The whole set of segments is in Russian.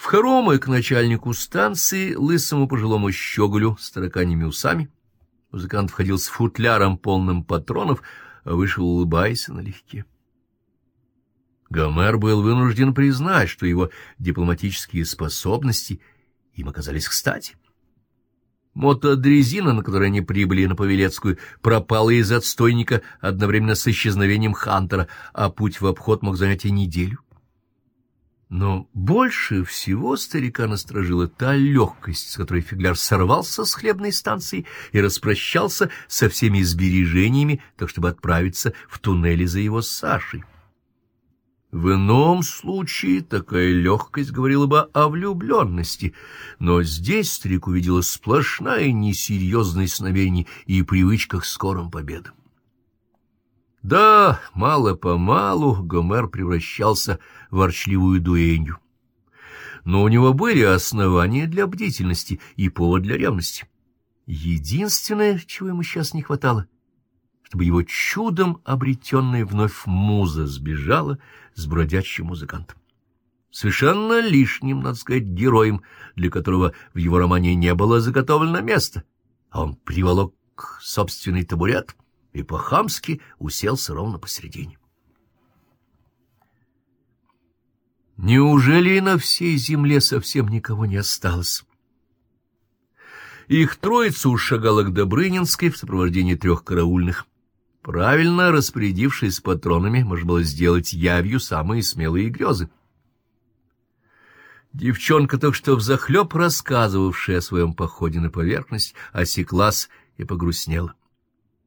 В хоромы к начальнику станции, лысому пожилому щеголю с тараканьими усами, музыкант входил с футляром, полным патронов, а вышел, улыбаясь налегке. Гомер был вынужден признать, что его дипломатические способности им оказались кстати. Мотодрезина, на которой они прибыли на Павелецкую, пропала из отстойника одновременно с исчезновением Хантера, а путь в обход мог занять и неделю. Но больше всего старика насторожила та легкость, с которой фигляр сорвался с хлебной станции и распрощался со всеми сбережениями, так чтобы отправиться в туннели за его Сашей. В ином случае такая легкость говорила бы о влюбленности, но здесь старик увидела сплошная несерьезность намерений и привычках к скорым победам. Да, мало-помалу Гомер превращался в ворчливую дуэнью. Но у него были основания для бдительности и повод для ревности. Единственное, чего ему сейчас не хватало — чтобы его чудом обретенная вновь муза сбежала с бродячим музыкантом. Совершенно лишним, надо сказать, героем, для которого в его романе не было заготовлено место, а он приволок собственный табурет и по-хамски уселся ровно посередине. Неужели на всей земле совсем никого не осталось? Их троица ушагала к Добрынинской в сопровождении трех караульных. Правильно распорядившись патронами, можно было сделать явью самые смелые грезы. Девчонка, только что взахлеб рассказывавшая о своем походе на поверхность, осеклась и погрустнела.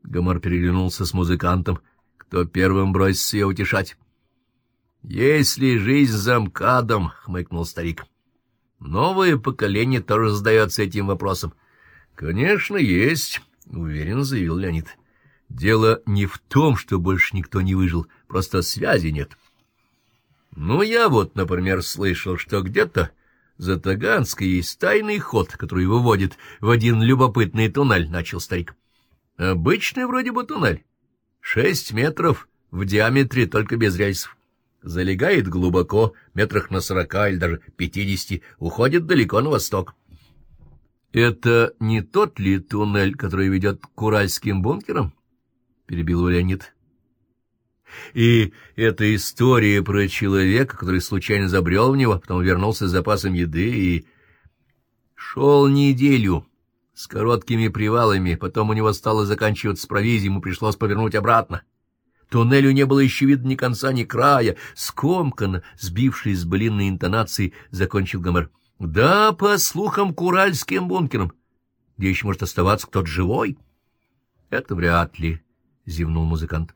Гомор переглянулся с музыкантом, кто первым бросится ее утешать. — Если жизнь замкадом, — хмыкнул старик, — новое поколение тоже задается этим вопросом. — Конечно, есть, — уверенно заявил Леонид. — Дело не в том, что больше никто не выжил, просто связи нет. Ну, я вот, например, слышал, что где-то за Таганской есть тайный ход, который выводит в один любопытный туннель, — начал старик. Обычный вроде бы туннель. Шесть метров в диаметре, только без рельсов. Залегает глубоко, метрах на сорока или даже пятидесяти, уходит далеко на восток. Это не тот ли туннель, который ведет к уральским бункерам? — перебил его Леонид. И эта история про человека, который случайно забрел в него, потом вернулся с запасом еды и... Шел неделю с короткими привалами, потом у него стало заканчиваться провизией, ему пришлось повернуть обратно. Туннелю не было еще видно ни конца, ни края. Скомканно, сбившись с блинной интонацией, закончил Гомер. — Да, по слухам, к уральским бункерам. Где еще может оставаться кто-то живой? — Это вряд ли, — зевнул музыкант.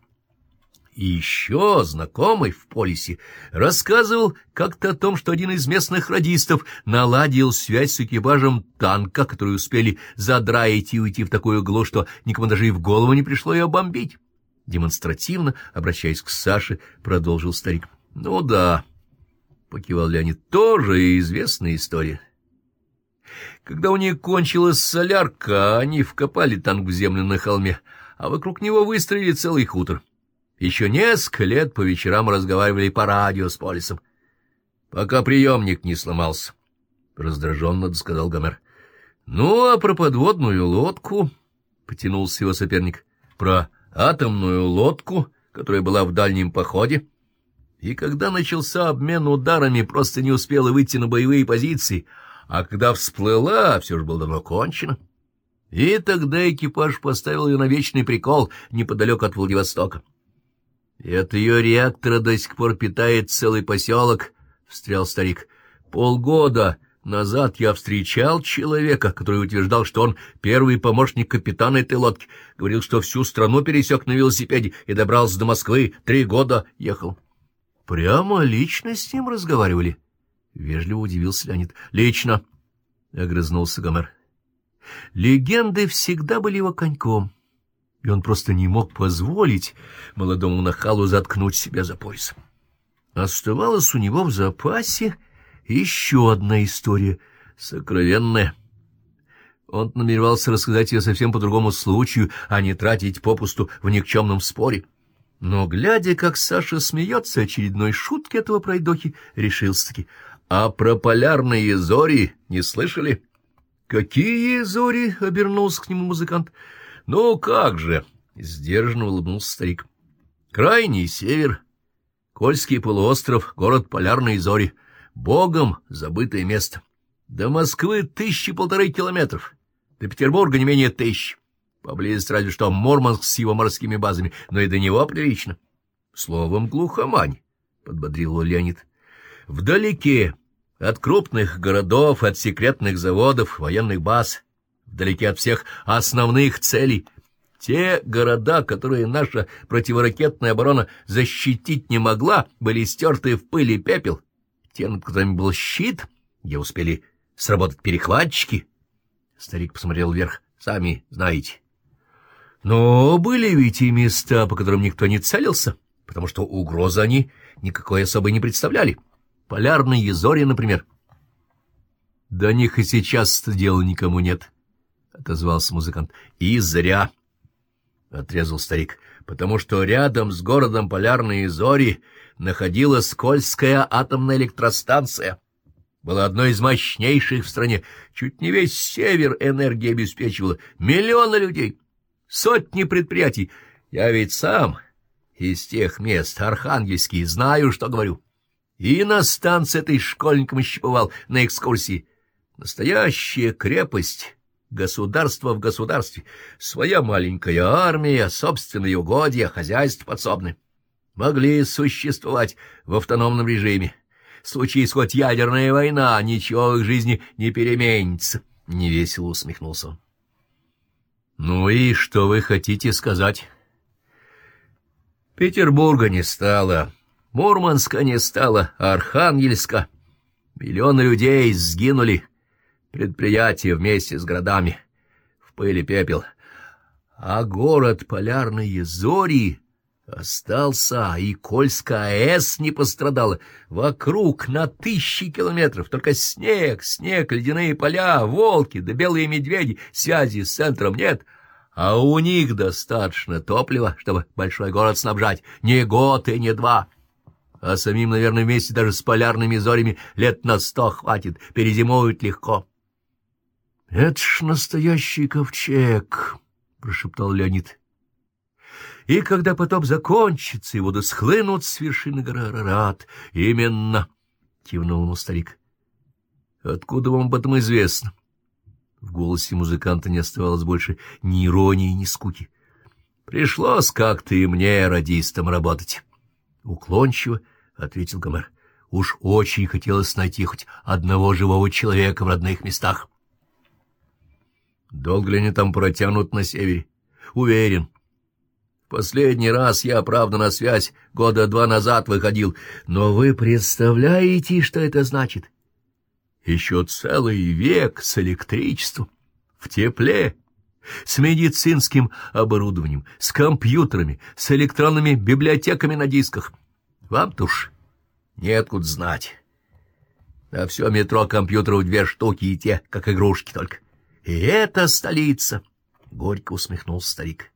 И еще знакомый в полисе рассказывал как-то о том, что один из местных радистов наладил связь с экипажем танка, которые успели задраить и уйти в такую углу, что никому даже и в голову не пришло ее бомбить. Демонстративно, обращаясь к Саше, продолжил старик. — Ну да, — покивал Леонид, — тоже известная история. Когда у них кончилась солярка, они вкопали танк в землю на холме — а вокруг него выстроили целый хутор. Еще несколько лет по вечерам разговаривали по радио с Полисом, пока приемник не сломался. Раздраженно сказал Гомер. — Ну, а про подводную лодку, — потянулся его соперник, — про атомную лодку, которая была в дальнем походе, и когда начался обмен ударами, просто не успела выйти на боевые позиции, а когда всплыла, все же было давно кончено. — и тогда экипаж поставил ее на вечный прикол неподалеку от Владивостока. И от ее реактора до сих пор питает целый поселок, — встрял старик. Полгода назад я встречал человека, который утверждал, что он первый помощник капитана этой лодки. Говорил, что всю страну пересек на велосипеде и добрался до Москвы, три года ехал. — Прямо лично с ним разговаривали? — вежливо удивился Леонид. — Лично, — огрызнулся Гомер. Легенды всегда были его коньком, и он просто не мог позволить молодому нахалу заткнуть себя за пояс. Оставалась у него в запасе еще одна история, сокровенная. Он намеревался рассказать ее совсем по другому случаю, а не тратить попусту в никчемном споре. Но, глядя, как Саша смеется очередной шутки этого пройдохи, решился-таки. А про полярные зори не слышали? — Какие зори? — обернулся к нему музыкант. — Ну, как же! — сдержанно улыбнулся старик. — Крайний север, Кольский полуостров, город Полярные зори. Богом забытое место. До Москвы тысячи полторы километров, до Петербурга не менее тысяч. Поблизости разве что Мурманск с его морскими базами, но и до него прилично. Словом, глухомань, — подбодрил Леонид. Вдалеке от крупных городов, от секретных заводов, военных баз, вдалеке от всех основных целей. Те города, которые наша противоракетная оборона защитить не могла, были стерты в пыль и пепел. Те, над которыми был щит, где успели сработать перехватчики. Старик посмотрел вверх. Сами знаете. Но были ведь и места, по которым никто не целился, потому что угрозы они никакой особой не представляли. Полярные зори, например. — До них и сейчас дела никому нет, — отозвался музыкант. — И зря, — отрезал старик, — потому что рядом с городом Полярные зори находилась Скользкая атомная электростанция. Была одной из мощнейших в стране. Чуть не весь север энергии обеспечивала. Миллионы людей, сотни предприятий. Я ведь сам из тех мест, архангельский, знаю, что говорю. И на станции этой школьником еще бывал на экскурсии. Настоящая крепость, государство в государстве, своя маленькая армия, собственные угодья, хозяйство подсобное. Могли существовать в автономном режиме. Случись хоть ядерная война, ничего в их жизни не переменится. Невесело усмехнулся он. — Ну и что вы хотите сказать? — Петербурга не стало, Мурманска не стало, Архангельска. Миллионы людей сгинули, предприятия вместе с городами, в пыли пепел. А город Полярные Зори остался, и Кольская АЭС не пострадала. Вокруг на тысячи километров только снег, снег, ледяные поля, волки да белые медведи, связи с центром нет — а у них достаточно топлива, чтобы большой город снабжать не год и не два а самим, наверное, вместе даже с полярными зорями лет на сто хватит, перезимуют легко. — Это ж настоящий ковчег, — прошептал Леонид. — И когда потоп закончится, и воды схлынут с вершины горы Арарат, именно, — кивнул ему старик. — Откуда вам об этом известно? В голосе музыканта не оставалось больше ни иронии, ни скуки. — Пришлось как-то и мне, радистом, работать. Уклончиво ответил Гомер. Уж очень хотелось найти хоть одного живого человека в родных местах. Долго ли они там протянут на севере? Уверен. Последний раз я, правда, на связь года два назад выходил, но вы представляете, что это значит? Еще целый век с электричеством, в тепле, с медицинским оборудованием, с компьютерами, с электронными библиотеками на дисках. Вам-то уж неоткуда знать. На все метро компьютеров две штуки и те, как игрушки только. И это столица! — горько усмехнулся старик.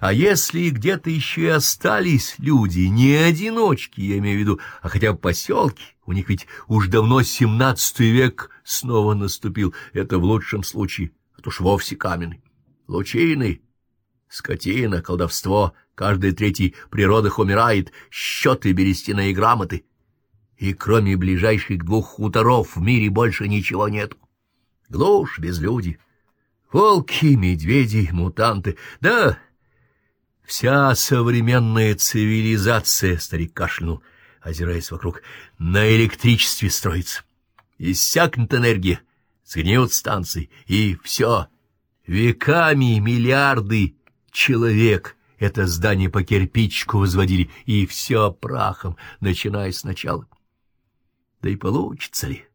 А если где-то еще и остались люди, не одиночки, я имею в виду, а хотя бы поселки, у них ведь уж давно семнадцатый век снова наступил, это в лучшем случае, а то уж вовсе каменный. Лучины, скотина, колдовство, каждый третий при родах умирает, счеты, берестяные грамоты. И кроме ближайших двух хуторов в мире больше ничего нет. Глушь, безлюди, волки, медведи, мутанты, да... Вся современная цивилизация, — старик кашлянул, озираясь вокруг, — на электричестве строится. Иссякнет энергия, сгниют станции, и все — Веками миллиарды человек это здание по кирпичку возводили, и все прахом, начиная сначала. Да и получится ли?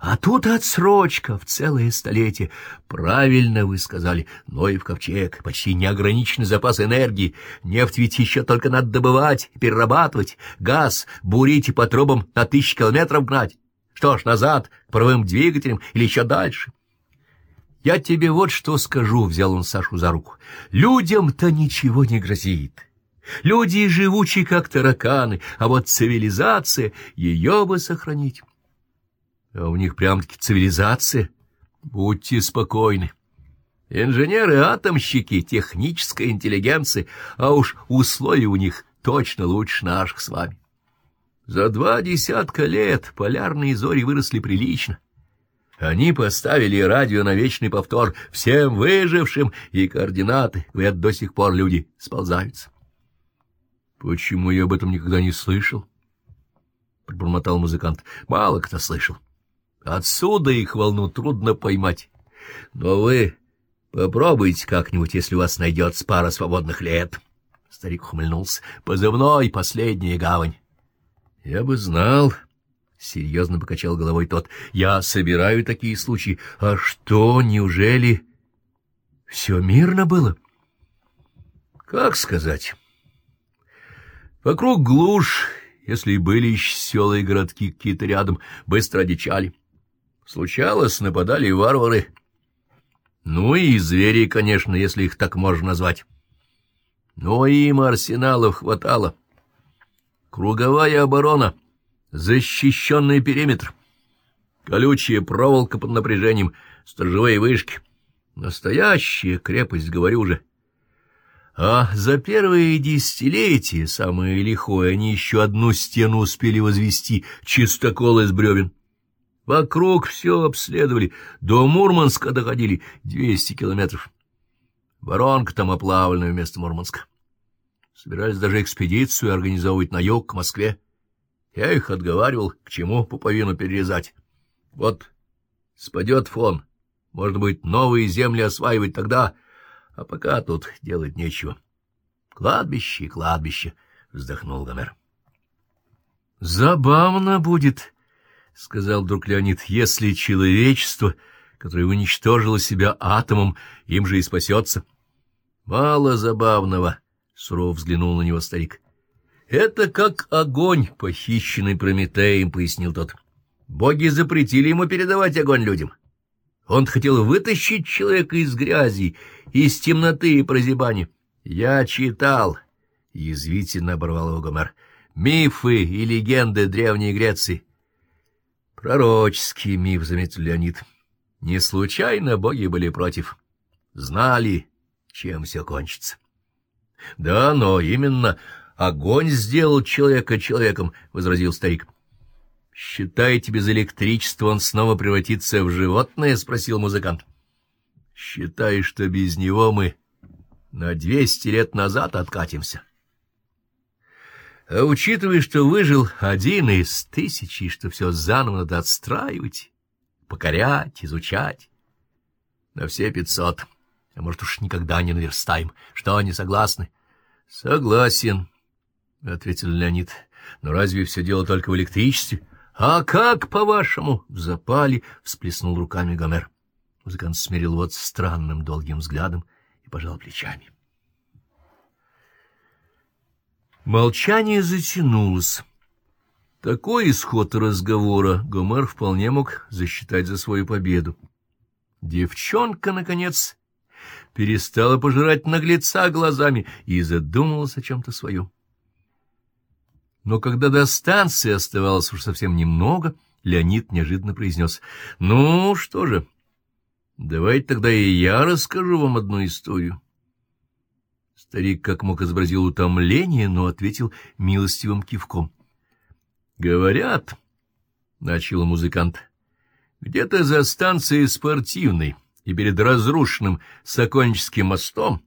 А тут отсрочка в целое столетие. Правильно вы сказали, но и в ковчег почти неограниченный запас энергии. Нефть ведь еще только надо добывать перерабатывать, газ бурить и по трубам на тысячи километров гнать. Что ж, назад, к паровым двигателям или еще дальше. Я тебе вот что скажу, — взял он Сашу за руку. Людям-то ничего не грозит. Люди живучи, как тараканы, а вот цивилизация, ее бы сохранить. А у них прям-таки цивилизация. Будьте спокойны. Инженеры-атомщики, техническая интеллигенция, а уж условия у них точно лучше наших с вами. За два десятка лет полярные зори выросли прилично. Они поставили радио на вечный повтор всем выжившим, и координаты, говорят, до сих пор люди сползаются. — Почему я об этом никогда не слышал? — пробормотал музыкант. — Мало кто слышал. Отсюда их волну трудно поймать. Но вы попробуйте как-нибудь, если у вас найдется пара свободных лет. Старик ухмыльнулся. — Позывной — последняя гавань. — Я бы знал... — серьезно покачал головой тот. — Я собираю такие случаи. А что, неужели все мирно было? — Как сказать? Вокруг глушь, если были еще села и городки какие-то рядом, быстро одичали. Случалось, нападали варвары. Ну и звери, конечно, если их так можно назвать. Но им арсеналов хватало. Круговая оборона — Защищенный периметр. Колючая проволока под напряжением, сторожевые вышки. Настоящая крепость, говорю же. А за первые десятилетия, самое лихое, они еще одну стену успели возвести, чистокол из бревен. Вокруг все обследовали, до Мурманска доходили двести километров. Воронка там оплавленная вместо Мурманска. Собирались даже экспедицию организовывать на юг к Москве. Я их отговаривал, к чему пуповину перерезать. Вот спадет фон, может быть, новые земли осваивать тогда, а пока тут делать нечего. Кладбище и кладбище, — вздохнул Гомер. — Забавно будет, — сказал вдруг Леонид, — если человечество, которое уничтожило себя атомом, им же и спасется. — Мало забавного, — сурово взглянул на него старик. — «Это как огонь, похищенный Прометеем», — пояснил тот. «Боги запретили ему передавать огонь людям. Он хотел вытащить человека из грязи, из темноты и прозябания. Я читал, — язвительно оборвал его Гомер, — мифы и легенды Древней Греции». «Пророческий миф», — заметил Леонид. «Не случайно боги были против. Знали, чем все кончится». «Да, но именно Огонь сделал человека человеком, — возразил старик. — Считаете, без электричества он снова превратится в животное? — спросил музыкант. — Считай, что без него мы на двести лет назад откатимся. А учитывая, что выжил один из тысячи, что все заново надо отстраивать, покорять, изучать, на все пятьсот, а может уж никогда не наверстаем. Что, не согласны? — Согласен, — ответил Леонид. — Но разве все дело только в электричестве? — А как, по-вашему? — в запале всплеснул руками Гомер. Музыкант смирил вот странным долгим взглядом и пожал плечами. Молчание затянулось. Такой исход разговора Гомер вполне мог засчитать за свою победу. Девчонка, наконец, перестала пожирать наглеца глазами и задумалась о чем-то своем. Но когда до станции оставалось уж совсем немного, Леонид неожиданно произнес. — Ну, что же, давайте тогда и я расскажу вам одну историю. Старик как мог изобразил утомление, но ответил милостивым кивком. — Говорят, — начал музыкант, — где-то за станцией спортивной и перед разрушенным Сокольническим мостом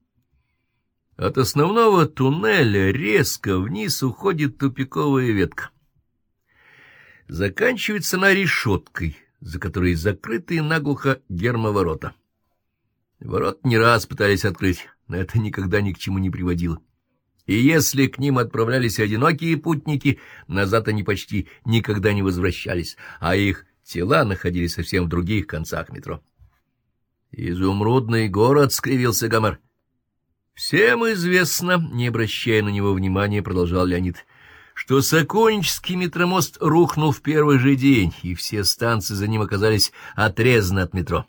от основного туннеля резко вниз уходит тупиковая ветка. Заканчивается она решеткой, за которой закрытые наглухо гермоворота. Ворот не раз пытались открыть, но это никогда ни к чему не приводило. И если к ним отправлялись одинокие путники, назад они почти никогда не возвращались, а их тела находились совсем в других концах метро. «Изумрудный город!» — скривился Гомер. Всем известно, не обращая на него внимания, продолжал Леонид, что Сокольнический метромост рухнул в первый же день, и все станции за ним оказались отрезаны от метро.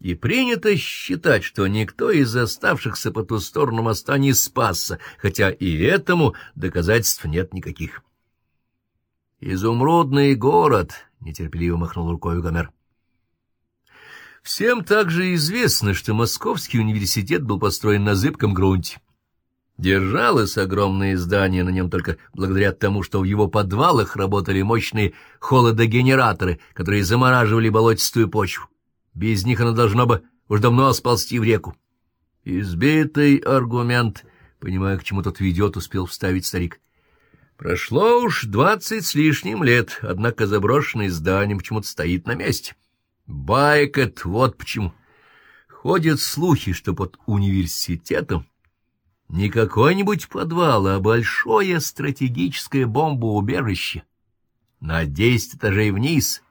И принято считать, что никто из оставшихся по ту сторону моста не спасся, хотя и этому доказательств нет никаких. Изумрудный город — нетерпеливо махнул рукой Гомер. Всем также известно, что Московский университет был построен на зыбком грунте. Держалось огромное здание на нем только благодаря тому, что в его подвалах работали мощные холодогенераторы, которые замораживали болотистую почву. Без них оно должно бы уж давно сползти в реку. Избитый аргумент, понимая, к чему тот ведет, успел вставить старик. Прошло уж двадцать с лишним лет, однако заброшенное здание почему-то стоит на месте. Байкет, вот почему. Ходят слухи, что под университетом не какой-нибудь подвал, а большое стратегическое бомбоубежище на десять этажей вниз,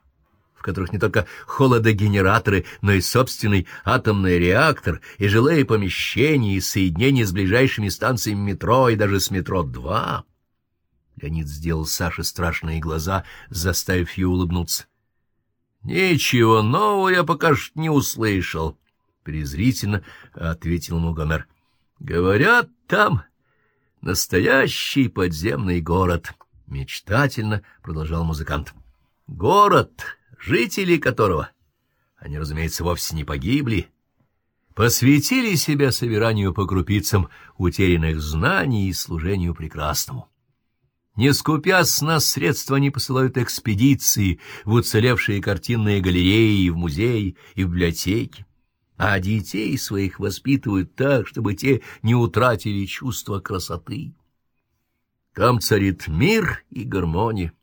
которых не только холодогенераторы, но и собственный атомный реактор, и жилые помещения, и соединение с ближайшими станциями метро, и даже с метро-2. Леонид сделал Саше страшные глаза, заставив ее улыбнуться. — Ничего нового я пока что не услышал, — презрительно ответил ему Гомер. — Говорят, там настоящий подземный город, — мечтательно продолжал музыкант. Город, жители которого, они, разумеется, вовсе не погибли, посвятили себя собиранию по крупицам утерянных знаний и служению прекрасному. Не скупясь на средства, они посылают экспедиции в уцелевшие картинные галереи, в музеи и в библиотеки а детей своих воспитывают так, чтобы те не утратили чувство красоты. Там царит мир и гармония.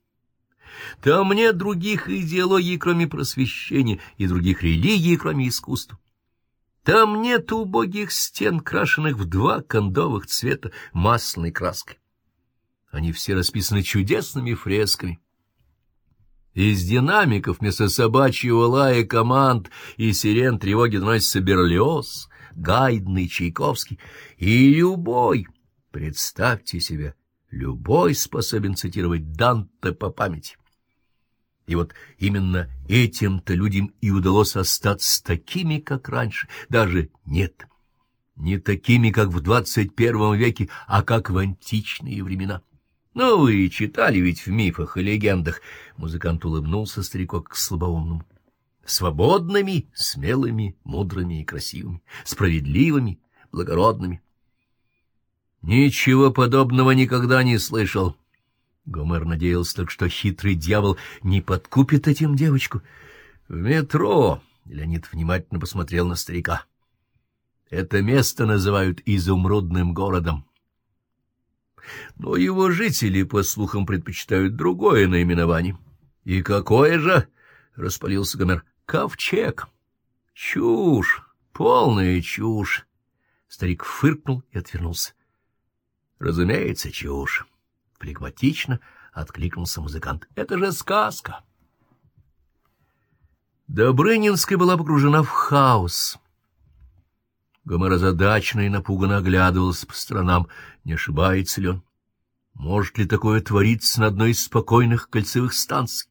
Там нет других идеологий, кроме просвещения, и других религий, кроме искусства. Там нет убогих стен, крашенных в два кондовых цвета масляной краской. Они все расписаны чудесными фресками, из динамиков вместо собачьего лая команд и сирен тревоги доносится Берлиоз, Гайдный, Чайковский. И любой, представьте себе, любой способен цитировать Данте по памяти. И вот именно этим-то людям и удалось остаться такими, как раньше. Даже нет, не такими, как в двадцать первом веке, а как в античные времена. Ну, вы читали ведь в мифах и легендах. Музыкант улыбнулся старикок к слабоумному. Свободными, смелыми, мудрыми и красивыми, справедливыми, благородными. Ничего подобного никогда не слышал. Гомер надеялся только, что хитрый дьявол не подкупит этим девочку. В метро Леонид внимательно посмотрел на старика. Это место называют изумрудным городом но его жители, по слухам, предпочитают другое наименование. — И какое же? — распалился Гомер. — Ковчег. — Чушь, полная чушь. Старик фыркнул и отвернулся. — Разумеется, чушь. Флегматично откликнулся музыкант. — Это же сказка. Добрынинская была погружена в хаос. Гомер озадаченно и напуганно оглядывался по сторонам, не ошибается ли он. Может ли такое твориться на одной из спокойных кольцевых станций?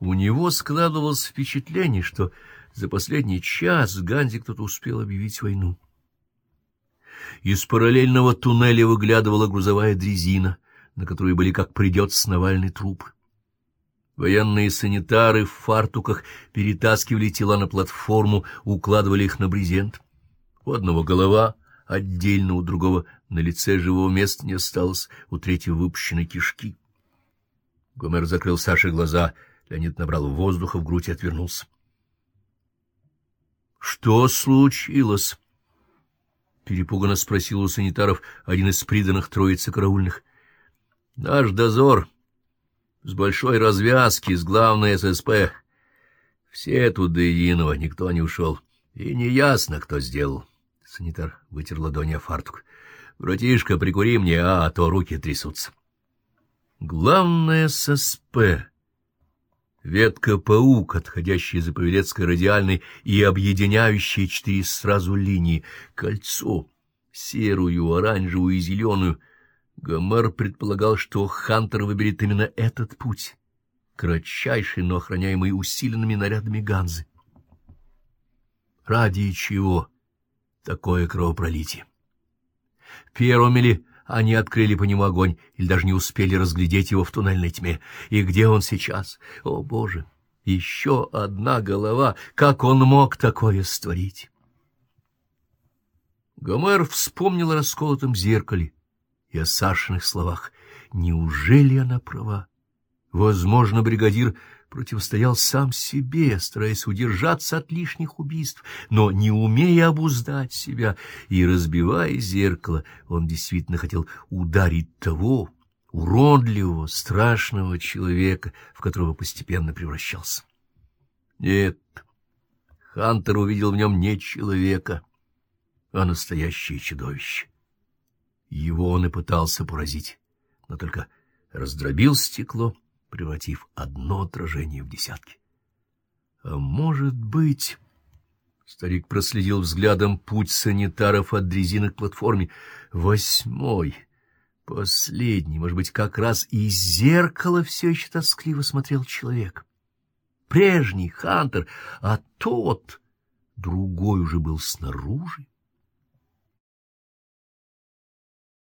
У него складывалось впечатление, что за последний час Ганзе кто-то успел объявить войну. Из параллельного туннеля выглядывала грузовая дрезина, на которой были, как придется, Навальный труп. Военные санитары в фартуках перетаскивали тела на платформу, укладывали их на брезент. У одного голова отдельно, у другого на лице живого места не осталось, у третьего выпущены кишки. Гомер закрыл Саше глаза, Леонид набрал воздуха в грудь и отвернулся. — Что случилось? — перепуганно спросил у санитаров один из приданных троицы караульных. — Наш дозор с большой развязки, с главной ССП. Все тут до единого, никто не ушел. И неясно, кто сделал. — Санитар вытер ладони о фартук. — Братишка, прикури мне, а, а то руки трясутся. Главное ССП. Ветка-паук, отходящая за Павелецкой радиальной и объединяющая четыре сразу линии. Кольцо, серую, оранжевую и зеленую. Гомер предполагал, что Хантер выберет именно этот путь, кратчайший, но охраняемый усиленными нарядами Ганзы. Ради чего? такое кровопролитие. Первым или они открыли по нему огонь или даже не успели разглядеть его в туннельной тьме. И где он сейчас? О, Боже! Еще одна голова! Как он мог такое створить? Гомер вспомнил о расколотом зеркале и о Сашиных словах. Неужели она права? Возможно, бригадир противостоял сам себе, стараясь удержаться от лишних убийств, но не умея обуздать себя и разбивая зеркало, он действительно хотел ударить того уродливого, страшного человека, в которого постепенно превращался. Нет, Хантер увидел в нем не человека, а настоящее чудовище. Его он и пытался поразить, но только раздробил стекло, превратив одно отражение в десятки. А может быть... Старик проследил взглядом путь санитаров от дрезины к платформе. Восьмой, последний, может быть, как раз из зеркала все еще тоскливо смотрел человек. Прежний Хантер, а тот, другой уже был снаружи.